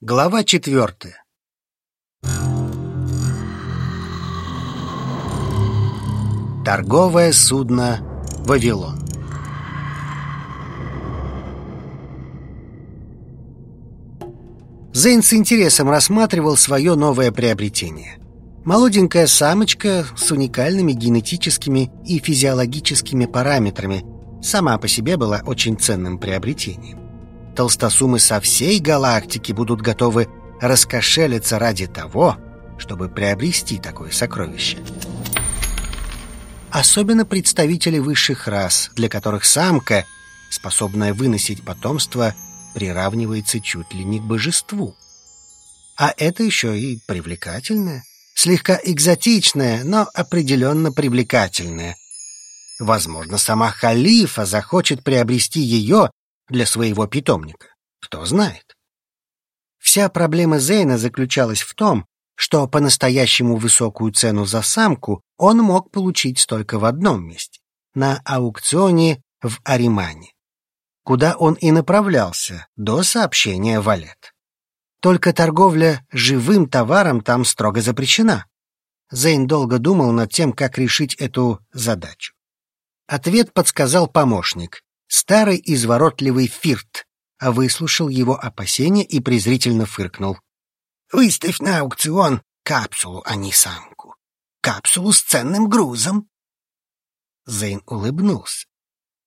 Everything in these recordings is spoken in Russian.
Глава четвертая. Торговое судно «Вавилон». Зейн с интересом рассматривал свое новое приобретение. Молоденькая самочка с уникальными генетическими и физиологическими параметрами сама по себе была очень ценным приобретением толстосумы со всей галактики будут готовы раскошелиться ради того, чтобы приобрести такое сокровище. Особенно представители высших рас, для которых самка, способная выносить потомство, приравнивается чуть ли не к божеству. А это еще и привлекательное, слегка экзотичное, но определенно привлекательное. Возможно, сама халифа захочет приобрести ее для своего питомника. Кто знает. Вся проблема Зейна заключалась в том, что по-настоящему высокую цену за самку он мог получить только в одном месте — на аукционе в Аримане, куда он и направлялся до сообщения Валет. Только торговля живым товаром там строго запрещена. Зейн долго думал над тем, как решить эту задачу. Ответ подсказал помощник, старый изворотливый фирт, а выслушал его опасения и презрительно фыркнул. «Выставь на аукцион капсулу, а не самку. Капсулу с ценным грузом». Зейн улыбнулся.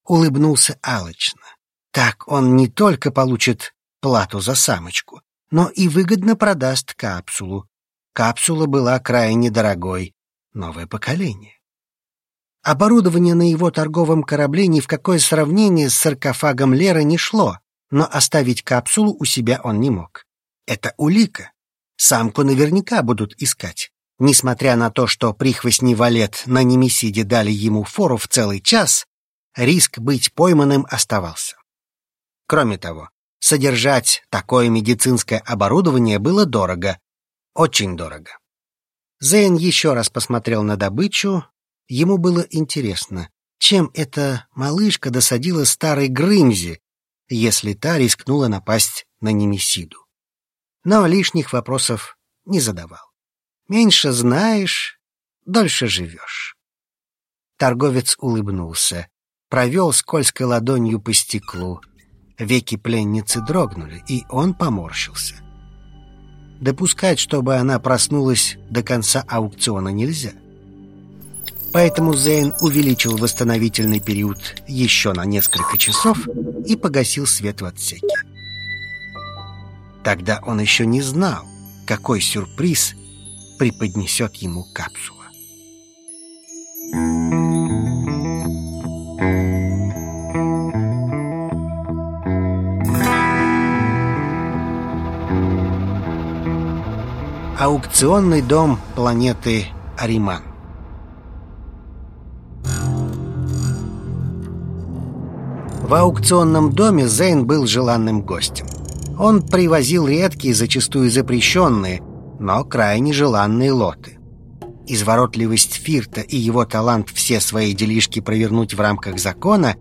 Улыбнулся алчно. Так он не только получит плату за самочку, но и выгодно продаст капсулу. Капсула была крайне дорогой. Новое поколение. Оборудование на его торговом корабле ни в какое сравнение с саркофагом Леры не шло, но оставить капсулу у себя он не мог. Это улика. Самку наверняка будут искать. Несмотря на то, что прихвостни Валет на Немесиде дали ему фору в целый час, риск быть пойманным оставался. Кроме того, содержать такое медицинское оборудование было дорого. Очень дорого. Зейн еще раз посмотрел на добычу, Ему было интересно, чем эта малышка досадила старой Грымзе, если та рискнула напасть на Немесиду. Но лишних вопросов не задавал. Меньше знаешь, дольше живешь. Торговец улыбнулся, провел скользкой ладонью по стеклу. Веки пленницы дрогнули, и он поморщился. Допускать, чтобы она проснулась до конца аукциона нельзя. Поэтому Зейн увеличил восстановительный период еще на несколько часов и погасил свет в отсеке. Тогда он еще не знал, какой сюрприз преподнесет ему капсула. Аукционный дом планеты Ариман В аукционном доме Зейн был желанным гостем. Он привозил редкие, зачастую запрещенные, но крайне желанные лоты. Изворотливость Фирта и его талант все свои делишки провернуть в рамках закона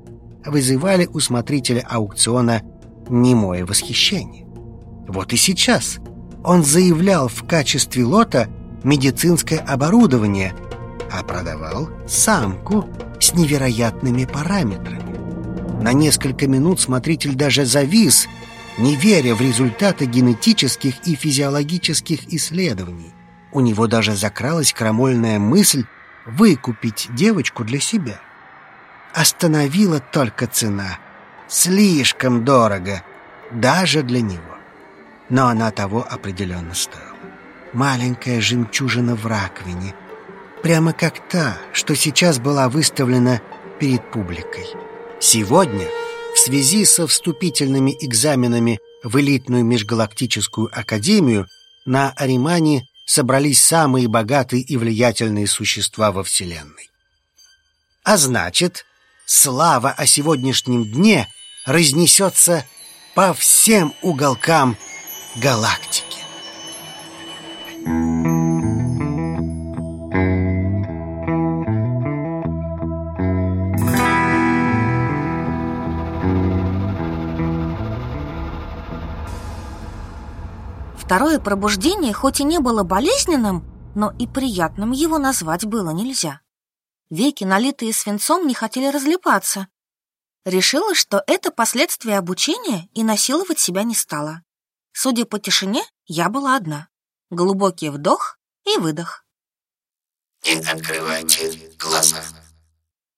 вызывали у смотрителя аукциона немое восхищение. Вот и сейчас он заявлял в качестве лота медицинское оборудование, а продавал самку с невероятными параметрами. На несколько минут смотритель даже завис, не веря в результаты генетических и физиологических исследований. У него даже закралась крамольная мысль выкупить девочку для себя. Остановила только цена. Слишком дорого, даже для него. Но она того определенно стоила. Маленькая жемчужина в раковине, прямо как та, что сейчас была выставлена перед публикой. Сегодня, в связи со вступительными экзаменами в элитную межгалактическую академию, на Аримане собрались самые богатые и влиятельные существа во Вселенной. А значит, слава о сегодняшнем дне разнесется по всем уголкам галактики. Второе пробуждение хоть и не было болезненным, но и приятным его назвать было нельзя. Веки, налитые свинцом, не хотели разлипаться. Решила, что это последствия обучения и насиловать себя не стала. Судя по тишине, я была одна. Глубокий вдох и выдох. «Не открывайте глаза».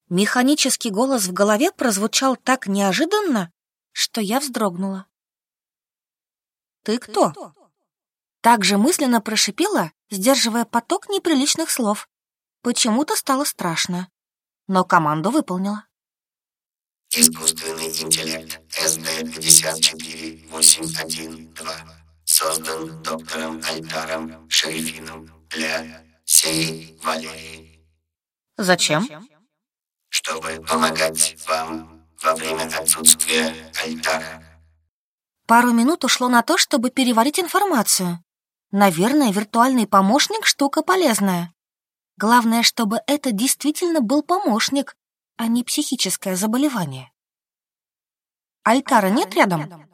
Механический голос в голове прозвучал так неожиданно, что я вздрогнула. «Ты кто?» Так же мысленно прошипела, сдерживая поток неприличных слов. Почему-то стало страшно, но команду выполнила. Искусственный интеллект СД-54812 создан доктором Альтаром Шерифином для Сеи Валерии. Зачем? Чтобы помогать вам во время отсутствия Альтара. Пару минут ушло на то, чтобы переварить информацию. Наверное, виртуальный помощник — штука полезная. Главное, чтобы это действительно был помощник, а не психическое заболевание. Альтара нет рядом?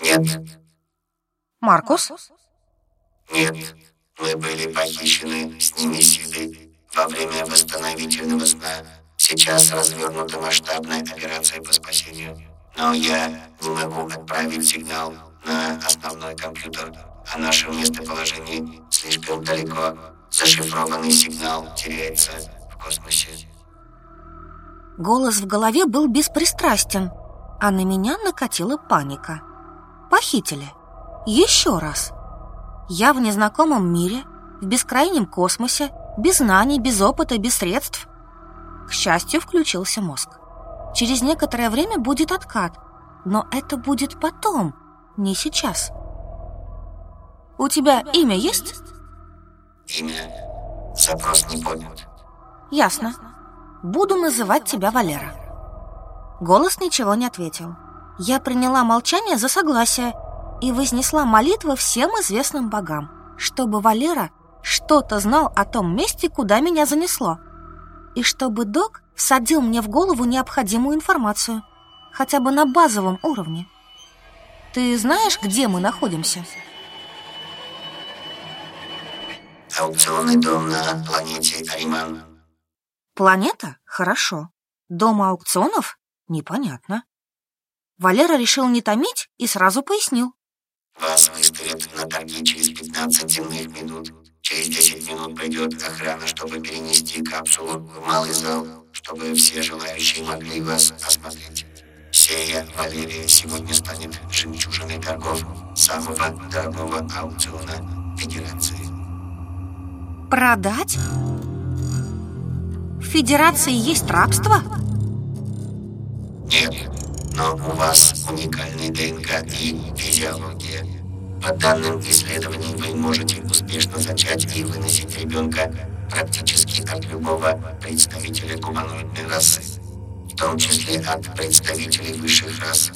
Нет. Маркус? Нет. Мы были похищены с Немесидой во время восстановительного сна. Сейчас развернута масштабная операция по спасению. Но я не могу отправить сигнал на основной компьютер о нашем местоположении слишком далеко. Зашифрованный сигнал теряется в космосе. Голос в голове был беспристрастен, а на меня накатила паника. Похитили. Еще раз. Я в незнакомом мире, в бескрайнем космосе, без знаний, без опыта, без средств. К счастью, включился мозг. Через некоторое время будет откат, но это будет потом, не сейчас. У тебя имя есть? Имя. Запрос не поднят. Ясно. Буду называть тебя Валера. Голос ничего не ответил. Я приняла молчание за согласие и вознесла молитвы всем известным богам, чтобы Валера что-то знал о том месте, куда меня занесло, и чтобы док всадил мне в голову необходимую информацию, хотя бы на базовом уровне. Ты знаешь, где мы находимся? Аукционный дом на планете Ариман. Планета? Хорошо. Дом аукционов? Непонятно. Валера решил не томить и сразу пояснил. Вас выставят на торги через 15 земных минут. Через 10 минут придет охрана, чтобы перенести капсулу в малый зал, чтобы все желающие могли вас осмотреть. Сея Валерия сегодня станет жемчужиной торгов самого дорогого аукциона Федерации. Продать? В Федерации есть рабство? Нет, но у вас уникальный ДНК и физиология. По данным исследований, вы можете успешно зачать и выносить ребенка практически от любого представителя гуманоидной расы, в том числе от представителей высших рас.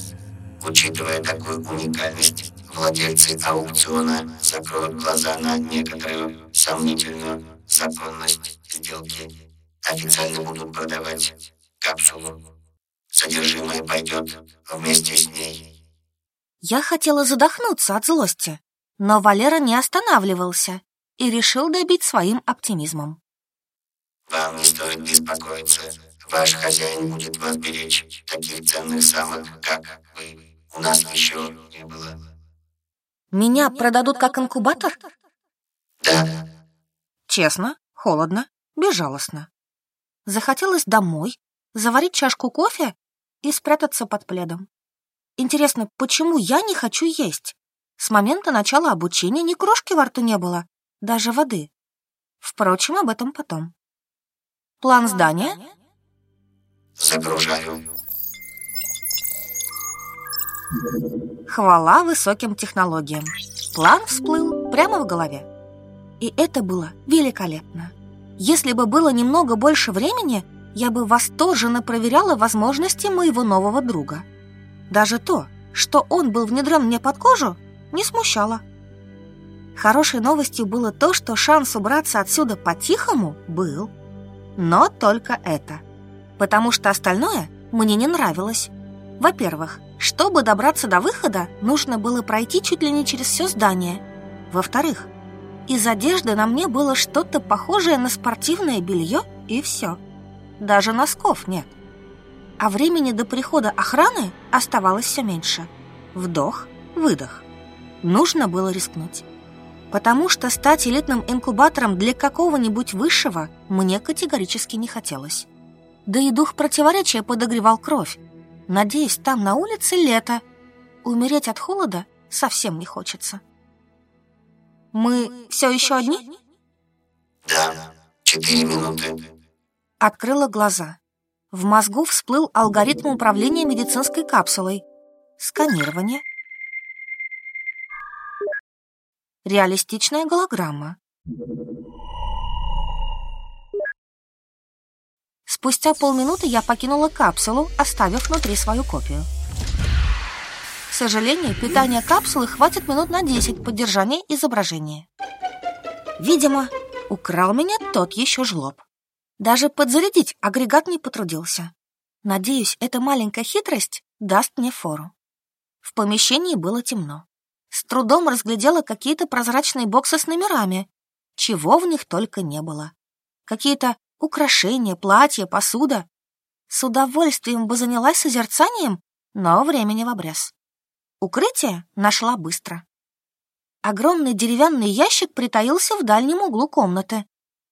Учитывая такую уникальность, владельцы аукциона закроют глаза на некоторую сомнительную законность сделки. Официально будут продавать капсулу. Содержимое пойдет вместе с ней. Я хотела задохнуться от злости, но Валера не останавливался и решил добить своим оптимизмом. Вам не стоит беспокоиться. Ваш хозяин будет вас беречь. Таких ценных самок, как вы, у нас еще не было. Меня продадут как инкубатор? Да, Честно, холодно, безжалостно. Захотелось домой, заварить чашку кофе и спрятаться под пледом. Интересно, почему я не хочу есть? С момента начала обучения ни крошки во рту не было, даже воды. Впрочем, об этом потом. План здания? загружаю. Хвала высоким технологиям. План всплыл прямо в голове. И это было великолепно. Если бы было немного больше времени, я бы восторженно проверяла возможности моего нового друга. Даже то, что он был внедрен мне под кожу, не смущало. Хорошей новостью было то, что шанс убраться отсюда по-тихому был. Но только это. Потому что остальное мне не нравилось. Во-первых, Чтобы добраться до выхода, нужно было пройти чуть ли не через все здание. Во-вторых, из одежды на мне было что-то похожее на спортивное белье и все. Даже носков нет. А времени до прихода охраны оставалось все меньше. Вдох, выдох. Нужно было рискнуть. Потому что стать элитным инкубатором для какого-нибудь высшего мне категорически не хотелось. Да и дух противоречия подогревал кровь. Надеюсь, там на улице лето. Умереть от холода совсем не хочется. Мы все еще одни? Да, четыре минуты. Открыла глаза. В мозгу всплыл алгоритм управления медицинской капсулой. Сканирование. Реалистичная голограмма. Спустя полминуты я покинула капсулу, оставив внутри свою копию. К сожалению, питания капсулы хватит минут на 10 поддержания изображения. Видимо, украл меня тот еще жлоб. Даже подзарядить агрегат не потрудился. Надеюсь, эта маленькая хитрость даст мне фору. В помещении было темно. С трудом разглядела какие-то прозрачные боксы с номерами. Чего в них только не было. Какие-то украшения, платья, посуда. С удовольствием бы занялась созерцанием, но времени в обрез. Укрытие нашла быстро. Огромный деревянный ящик притаился в дальнем углу комнаты.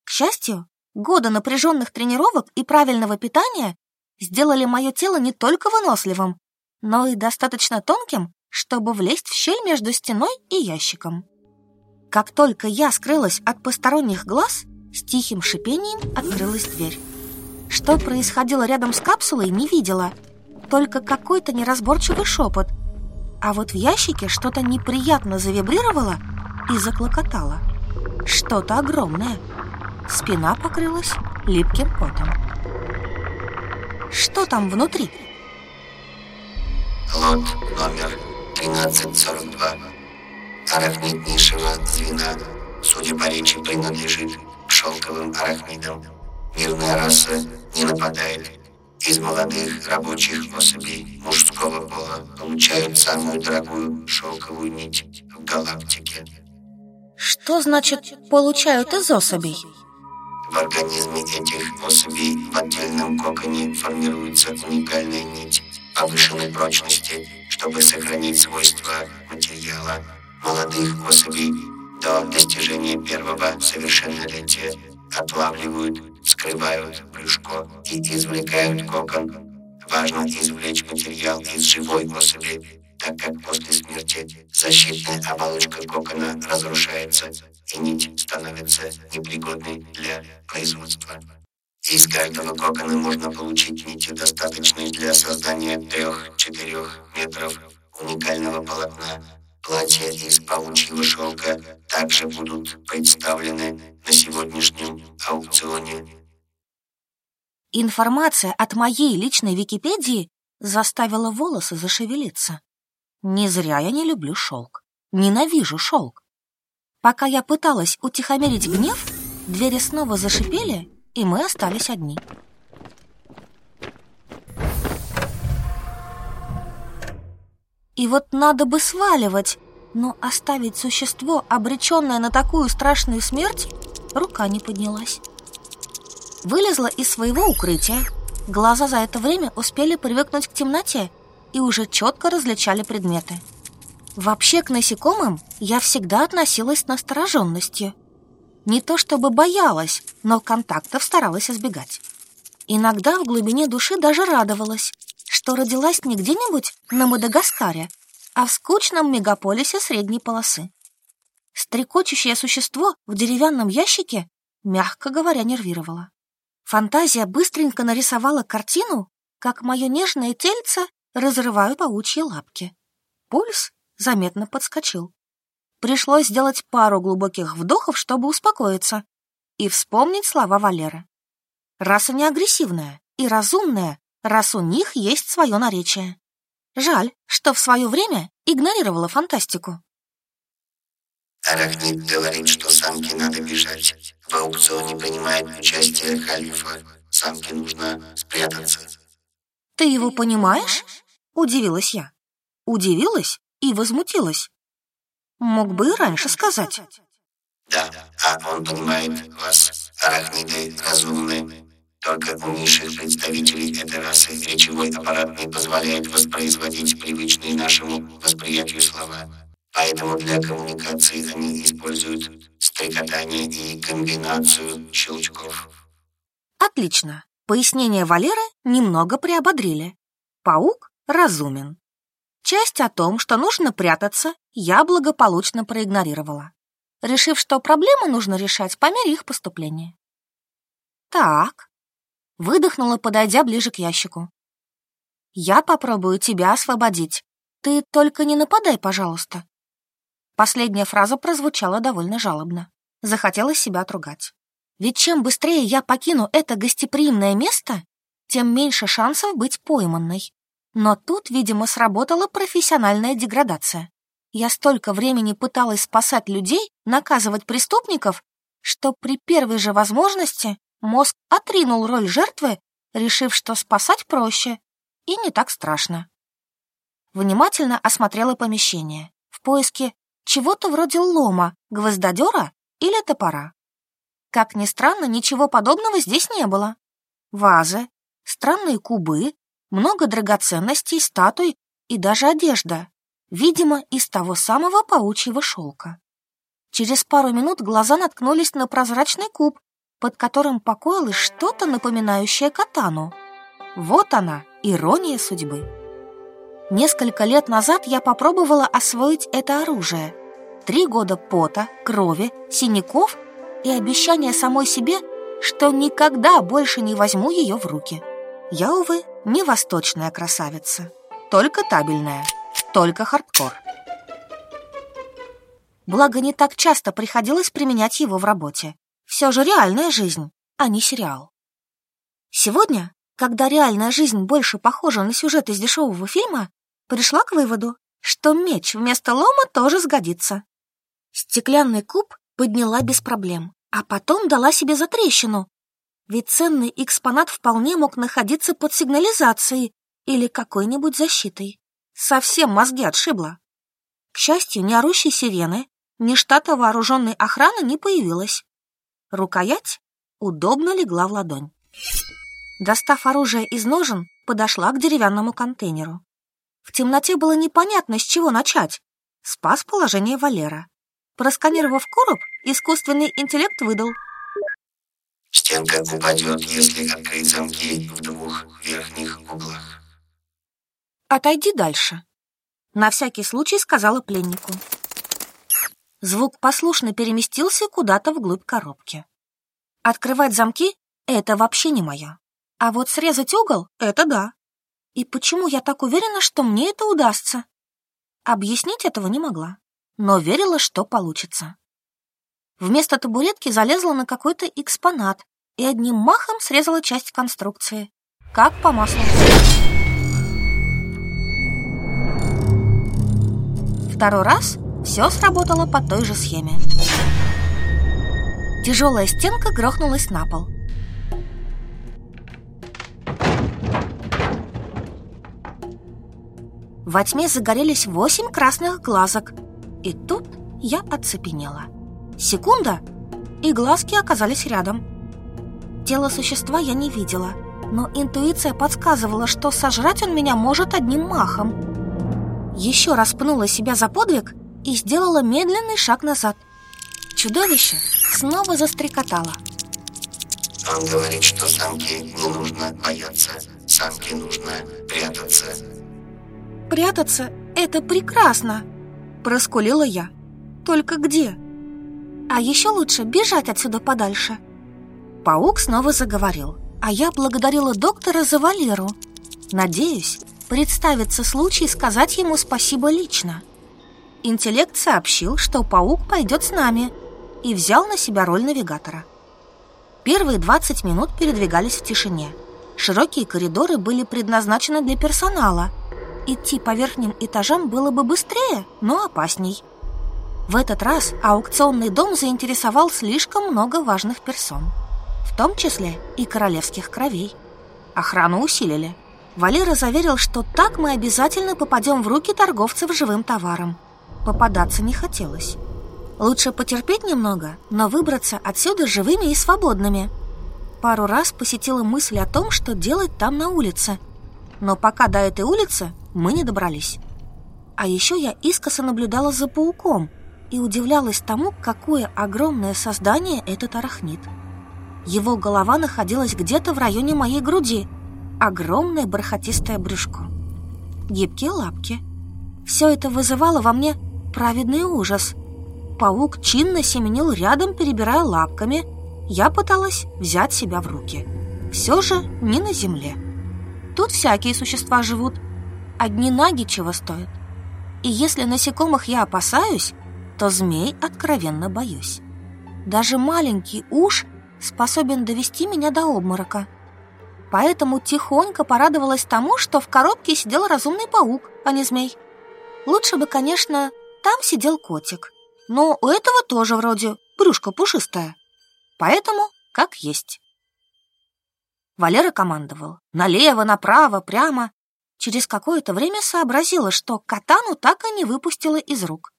К счастью, годы напряженных тренировок и правильного питания сделали мое тело не только выносливым, но и достаточно тонким, чтобы влезть в щель между стеной и ящиком. Как только я скрылась от посторонних глаз, с тихим шипением открылась дверь. Что происходило рядом с капсулой, не видела. Только какой-то неразборчивый шепот. А вот в ящике что-то неприятно завибрировало и заклокотало. Что-то огромное. Спина покрылась липким потом. Что там внутри? Лот номер 1342. Арахнит низшего звена, судя по речи, принадлежит шелковым арахнидам. Мирная раса не нападает. Из молодых рабочих особей мужского пола получают самую дорогую шелковую нить в галактике. Что значит «получают из особей»? В организме этих особей в отдельном коконе формируется уникальная нить повышенной прочности, чтобы сохранить свойства материала молодых особей до достижения первого совершеннолетия отлавливают, вскрывают брюшко и извлекают кокон. Важно извлечь материал из живой особи, так как после смерти защитная оболочка кокона разрушается, и нить становится непригодной для производства. Из каждого кокона можно получить нити, достаточные для создания трех-четырех метров уникального полотна. Платья из паучьего шелка также будут представлены на сегодняшнем аукционе. Информация от моей личной Википедии заставила волосы зашевелиться. Не зря я не люблю шелк. Ненавижу шелк. Пока я пыталась утихомирить гнев, двери снова зашипели, и мы остались одни. И вот надо бы сваливать, но оставить существо, обреченное на такую страшную смерть, рука не поднялась. Вылезла из своего укрытия. Глаза за это время успели привыкнуть к темноте и уже четко различали предметы. Вообще к насекомым я всегда относилась с настороженностью – не то чтобы боялась, но контактов старалась избегать. Иногда в глубине души даже радовалась, что родилась не где-нибудь на Мадагаскаре, а в скучном мегаполисе средней полосы. Стрекочущее существо в деревянном ящике, мягко говоря, нервировало. Фантазия быстренько нарисовала картину, как мое нежное тельце разрывают паучьи лапки. Пульс заметно подскочил. Пришлось сделать пару глубоких вдохов, чтобы успокоиться и вспомнить слова Валеры. Раса не агрессивная и разумная, раз у них есть свое наречие. Жаль, что в свое время игнорировала фантастику. Арахнит говорит, что самке надо бежать. В аукционе принимает участие халифа. Самке нужно спрятаться. Ты его понимаешь? Удивилась я. удивилась и возмутилась. Мог бы и раньше сказать. Да, а он понимает вас, арахниды разумны. Только у низших представителей этой расы речевой аппарат не позволяет воспроизводить привычные нашему восприятию слова. Поэтому для коммуникации они используют стрекотание и комбинацию щелчков. Отлично. Пояснения Валеры немного приободрили. Паук разумен. Часть о том, что нужно прятаться, я благополучно проигнорировала, решив, что проблемы нужно решать по мере их поступления. Так, выдохнула, подойдя ближе к ящику. Я попробую тебя освободить. Ты только не нападай, пожалуйста. Последняя фраза прозвучала довольно жалобно. Захотелось себя отругать. Ведь чем быстрее я покину это гостеприимное место, тем меньше шансов быть пойманной. Но тут, видимо, сработала профессиональная деградация. Я столько времени пыталась спасать людей, наказывать преступников, что при первой же возможности мозг отринул роль жертвы, решив, что спасать проще и не так страшно. Внимательно осмотрела помещение в поиске чего-то вроде лома, гвоздодера или топора. Как ни странно, ничего подобного здесь не было. Вазы, странные кубы, много драгоценностей, статуй и даже одежда, видимо, из того самого паучьего шелка. Через пару минут глаза наткнулись на прозрачный куб, под которым покоилось что-то напоминающее катану. Вот она, ирония судьбы. Несколько лет назад я попробовала освоить это оружие. Три года пота, крови, синяков и обещание самой себе, что никогда больше не возьму ее в руки. Я, увы, не восточная красавица, только табельная, только хардкор. Благо, не так часто приходилось применять его в работе. Все же реальная жизнь, а не сериал. Сегодня, когда реальная жизнь больше похожа на сюжет из дешевого фильма, пришла к выводу, что меч вместо лома тоже сгодится. Стеклянный куб подняла без проблем, а потом дала себе затрещину. Ведь ценный экспонат вполне мог находиться под сигнализацией или какой-нибудь защитой. Совсем мозги отшибло. К счастью, ни орущей сирены, ни штата вооруженной охраны не появилось. Рукоять удобно легла в ладонь. Достав оружие из ножен, подошла к деревянному контейнеру. В темноте было непонятно, с чего начать. Спас положение Валера. Просканировав короб, искусственный интеллект выдал. Стенка упадет, если открыть замки в двух верхних углах. Отойди дальше. На всякий случай сказала пленнику. Звук послушно переместился куда-то вглубь коробки. Открывать замки — это вообще не моя. А вот срезать угол — это да. И почему я так уверена, что мне это удастся? Объяснить этого не могла, но верила, что получится. Вместо табуретки залезла на какой-то экспонат и одним махом срезала часть конструкции. Как по маслу. Второй раз все сработало по той же схеме. Тяжелая стенка грохнулась на пол. Во тьме загорелись восемь красных глазок. И тут я оцепенела. Секунда, и глазки оказались рядом. Тело существа я не видела, но интуиция подсказывала, что сожрать он меня может одним махом. Еще раз пнула себя за подвиг и сделала медленный шаг назад. Чудовище снова застрекотало. Он говорит, что самке не нужно бояться, самке нужно прятаться. Прятаться — это прекрасно, проскулила я. Только где? А еще лучше бежать отсюда подальше. Паук снова заговорил, а я благодарила доктора за Валеру. Надеюсь, представится случай сказать ему спасибо лично. Интеллект сообщил, что паук пойдет с нами, и взял на себя роль навигатора. Первые 20 минут передвигались в тишине. Широкие коридоры были предназначены для персонала – идти по верхним этажам было бы быстрее, но опасней. В этот раз аукционный дом заинтересовал слишком много важных персон, в том числе и королевских кровей. Охрану усилили. Валера заверил, что так мы обязательно попадем в руки торговцев живым товаром. Попадаться не хотелось. Лучше потерпеть немного, но выбраться отсюда живыми и свободными. Пару раз посетила мысль о том, что делать там на улице. Но пока до этой улицы мы не добрались. А еще я искоса наблюдала за пауком и удивлялась тому, какое огромное создание этот арахнит. Его голова находилась где-то в районе моей груди. Огромное бархатистое брюшко. Гибкие лапки. Все это вызывало во мне праведный ужас. Паук чинно семенил рядом, перебирая лапками. Я пыталась взять себя в руки. Все же не на земле. Тут всякие существа живут. Одни наги чего стоят. И если насекомых я опасаюсь, то змей откровенно боюсь. Даже маленький уж способен довести меня до обморока. Поэтому тихонько порадовалась тому, что в коробке сидел разумный паук, а не змей. Лучше бы, конечно, там сидел котик. Но у этого тоже вроде брюшко пушистое. Поэтому как есть. Валера командовал. Налево, направо, прямо. Через какое-то время сообразила, что катану так и не выпустила из рук.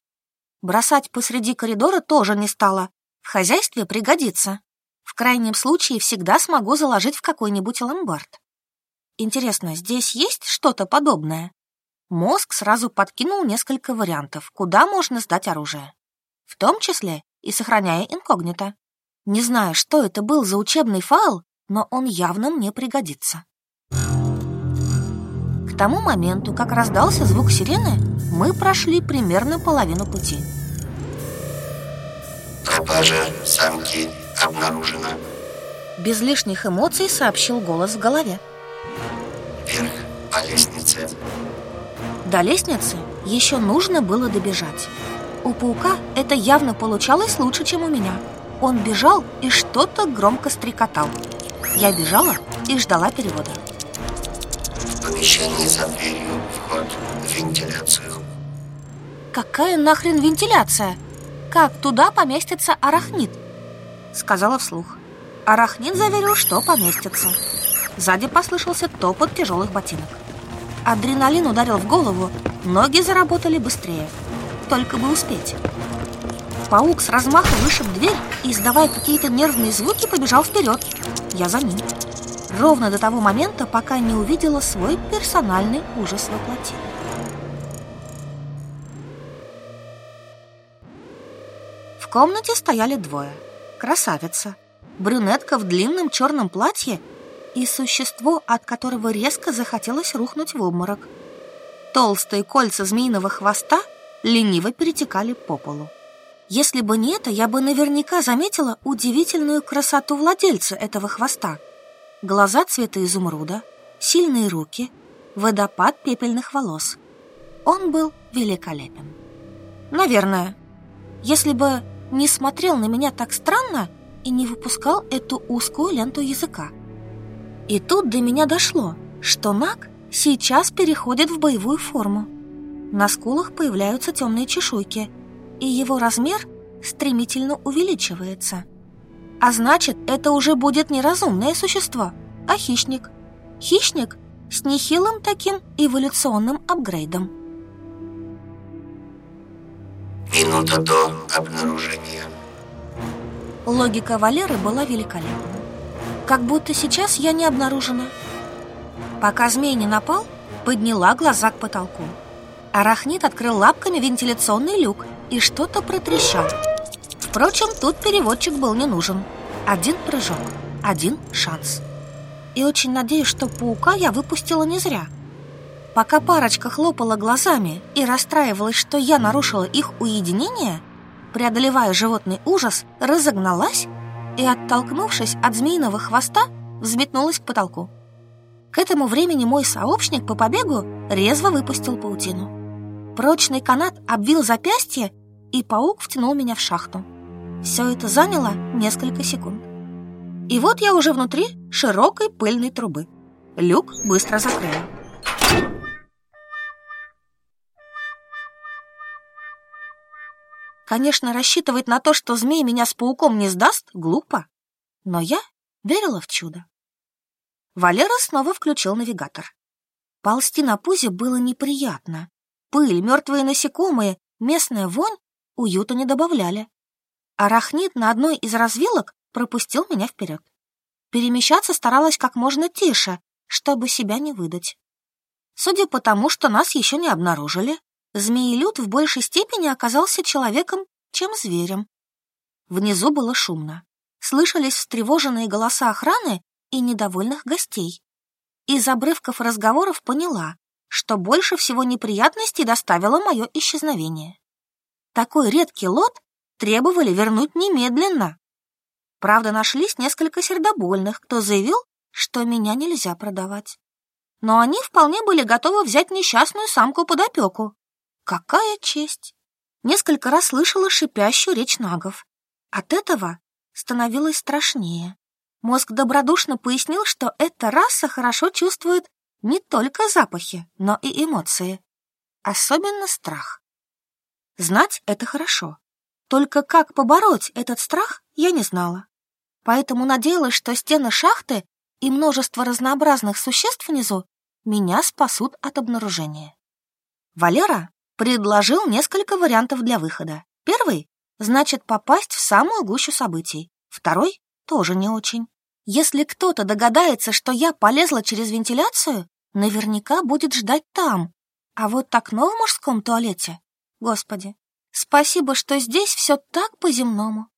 Бросать посреди коридора тоже не стала. В хозяйстве пригодится. В крайнем случае всегда смогу заложить в какой-нибудь ломбард. Интересно, здесь есть что-то подобное? Мозг сразу подкинул несколько вариантов, куда можно сдать оружие. В том числе и сохраняя инкогнито. Не знаю, что это был за учебный файл, но он явно мне пригодится. К тому моменту, как раздался звук сирены, мы прошли примерно половину пути. Пропажа самки обнаружена. Без лишних эмоций сообщил голос в голове. Вверх по лестнице. До лестницы еще нужно было добежать. У паука это явно получалось лучше, чем у меня. Он бежал и что-то громко стрекотал. Я бежала и ждала перевода. В помещении за дверью вход в вентиляцию. Какая нахрен вентиляция? Как туда поместится арахнит? Сказала вслух. Арахнит заверил, что поместится. Сзади послышался топот тяжелых ботинок. Адреналин ударил в голову, ноги заработали быстрее. Только бы успеть. Паук с размаха вышиб дверь и, издавая какие-то нервные звуки, побежал вперед. Я за ним. Ровно до того момента, пока не увидела свой персональный ужас воплоти. В комнате стояли двое. Красавица, брюнетка в длинном черном платье и существо, от которого резко захотелось рухнуть в обморок. Толстые кольца змеиного хвоста лениво перетекали по полу. Если бы не это, я бы наверняка заметила удивительную красоту владельца этого хвоста. Глаза цвета изумруда, сильные руки, водопад пепельных волос. Он был великолепен. Наверное, если бы не смотрел на меня так странно и не выпускал эту узкую ленту языка. И тут до меня дошло, что Наг сейчас переходит в боевую форму. На скулах появляются темные чешуйки, и его размер стремительно увеличивается. А значит, это уже будет не разумное существо, а хищник. Хищник с нехилым таким эволюционным апгрейдом. Минута до обнаружения. Логика Валеры была великолепна как будто сейчас я не обнаружена. Пока змей не напал, подняла глаза к потолку. Арахнит открыл лапками вентиляционный люк и что-то протрещал. Впрочем, тут переводчик был не нужен. Один прыжок, один шанс. И очень надеюсь, что паука я выпустила не зря. Пока парочка хлопала глазами и расстраивалась, что я нарушила их уединение, преодолевая животный ужас, разогналась и, оттолкнувшись от змеиного хвоста, взметнулась к потолку. К этому времени мой сообщник по побегу резво выпустил паутину. Прочный канат обвил запястье, и паук втянул меня в шахту. Все это заняло несколько секунд. И вот я уже внутри широкой пыльной трубы. Люк быстро закрыли. Конечно, рассчитывать на то, что змей меня с пауком не сдаст, глупо. Но я верила в чудо. Валера снова включил навигатор. Ползти на пузе было неприятно. Пыль, мертвые насекомые, местная вонь уюта не добавляли. Арахнит на одной из развилок пропустил меня вперед. Перемещаться старалась как можно тише, чтобы себя не выдать. Судя по тому, что нас еще не обнаружили, змеелюд в большей степени оказался человеком, чем зверем. Внизу было шумно. Слышались встревоженные голоса охраны и недовольных гостей. Из обрывков разговоров поняла, что больше всего неприятностей доставило мое исчезновение. Такой редкий лот требовали вернуть немедленно. Правда, нашлись несколько сердобольных, кто заявил, что меня нельзя продавать. Но они вполне были готовы взять несчастную самку под опеку. Какая честь! Несколько раз слышала шипящую речь нагов. От этого становилось страшнее. Мозг добродушно пояснил, что эта раса хорошо чувствует не только запахи, но и эмоции. Особенно страх. Знать — это хорошо. Только как побороть этот страх, я не знала поэтому надеялась, что стены шахты и множество разнообразных существ внизу меня спасут от обнаружения. Валера предложил несколько вариантов для выхода. Первый — значит попасть в самую гущу событий. Второй — тоже не очень. Если кто-то догадается, что я полезла через вентиляцию, наверняка будет ждать там. А вот окно в мужском туалете... Господи, спасибо, что здесь все так по-земному.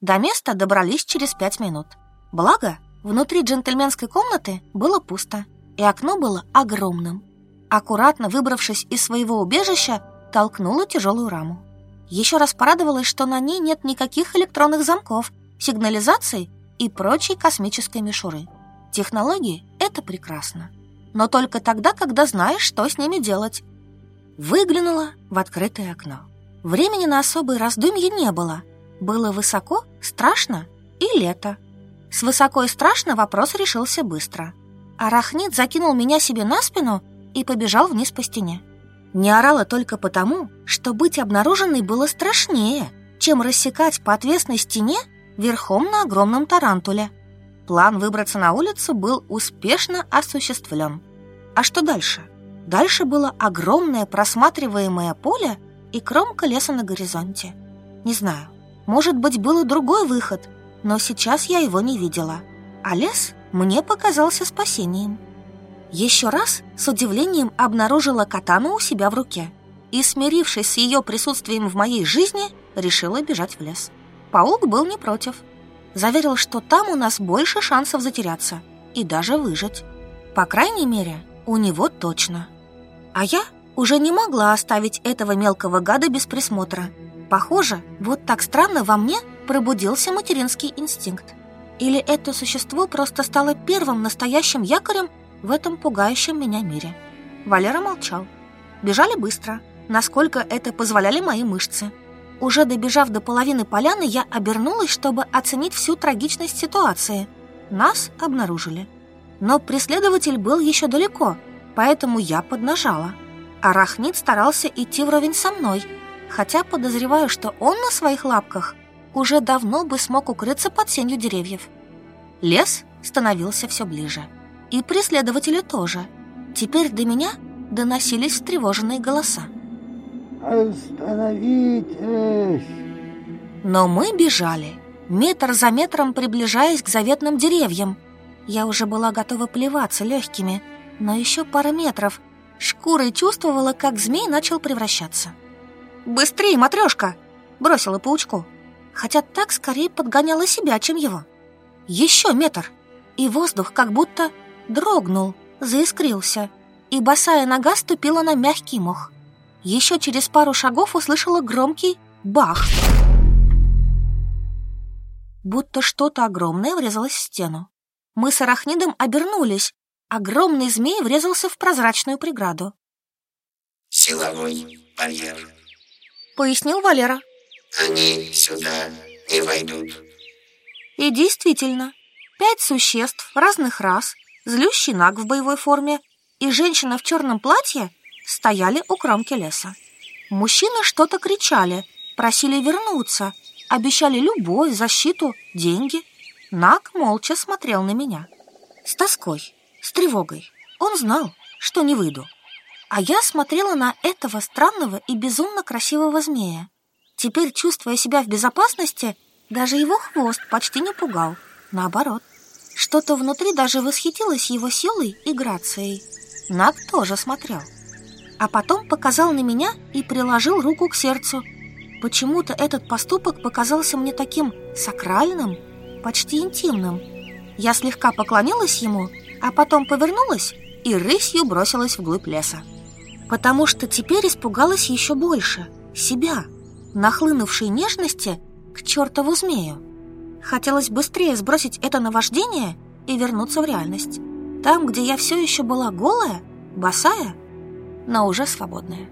До места добрались через пять минут. Благо, внутри джентльменской комнаты было пусто, и окно было огромным. Аккуратно выбравшись из своего убежища, толкнула тяжелую раму. Еще раз порадовалась, что на ней нет никаких электронных замков, сигнализаций и прочей космической мишуры. Технологии — это прекрасно. Но только тогда, когда знаешь, что с ними делать. Выглянула в открытое окно. Времени на особые раздумья не было — было высоко, страшно и лето. С высоко и страшно вопрос решился быстро. Арахнит закинул меня себе на спину и побежал вниз по стене. Не орала только потому, что быть обнаруженной было страшнее, чем рассекать по отвесной стене верхом на огромном тарантуле. План выбраться на улицу был успешно осуществлен. А что дальше? Дальше было огромное просматриваемое поле и кромка леса на горизонте. Не знаю, может быть, был и другой выход, но сейчас я его не видела. А лес мне показался спасением. Еще раз с удивлением обнаружила катану у себя в руке и, смирившись с ее присутствием в моей жизни, решила бежать в лес. Паук был не против. Заверил, что там у нас больше шансов затеряться и даже выжить. По крайней мере, у него точно. А я уже не могла оставить этого мелкого гада без присмотра – Похоже, вот так странно во мне пробудился материнский инстинкт. Или это существо просто стало первым настоящим якорем в этом пугающем меня мире. Валера молчал. Бежали быстро, насколько это позволяли мои мышцы. Уже добежав до половины поляны, я обернулась, чтобы оценить всю трагичность ситуации. Нас обнаружили. Но преследователь был еще далеко, поэтому я поднажала. Арахнит старался идти вровень со мной – хотя подозреваю, что он на своих лапках уже давно бы смог укрыться под сенью деревьев. Лес становился все ближе. И преследователи тоже. Теперь до меня доносились встревоженные голоса. «Остановитесь!» Но мы бежали, метр за метром приближаясь к заветным деревьям. Я уже была готова плеваться легкими, но еще пара метров. Шкурой чувствовала, как змей начал превращаться. «Быстрее, матрешка!» — бросила паучку. Хотя так скорее подгоняла себя, чем его. Еще метр, и воздух как будто дрогнул, заискрился, и босая нога ступила на мягкий мох. Еще через пару шагов услышала громкий бах. Будто что-то огромное врезалось в стену. Мы с арахнидом обернулись. Огромный змей врезался в прозрачную преграду. Силовой барьер пояснил Валера. Они сюда не войдут. И действительно, пять существ разных рас, злющий наг в боевой форме и женщина в черном платье стояли у кромки леса. Мужчины что-то кричали, просили вернуться, обещали любовь, защиту, деньги. Наг молча смотрел на меня. С тоской, с тревогой. Он знал, что не выйду. А я смотрела на этого странного и безумно красивого змея. Теперь, чувствуя себя в безопасности, даже его хвост почти не пугал. Наоборот, что-то внутри даже восхитилось его силой и грацией. Наг тоже смотрел. А потом показал на меня и приложил руку к сердцу. Почему-то этот поступок показался мне таким сакральным, почти интимным. Я слегка поклонилась ему, а потом повернулась и рысью бросилась вглубь леса. Потому что теперь испугалась еще больше себя, нахлынувшей нежности к чертову змею. Хотелось быстрее сбросить это наваждение и вернуться в реальность. Там, где я все еще была голая, босая, но уже свободная.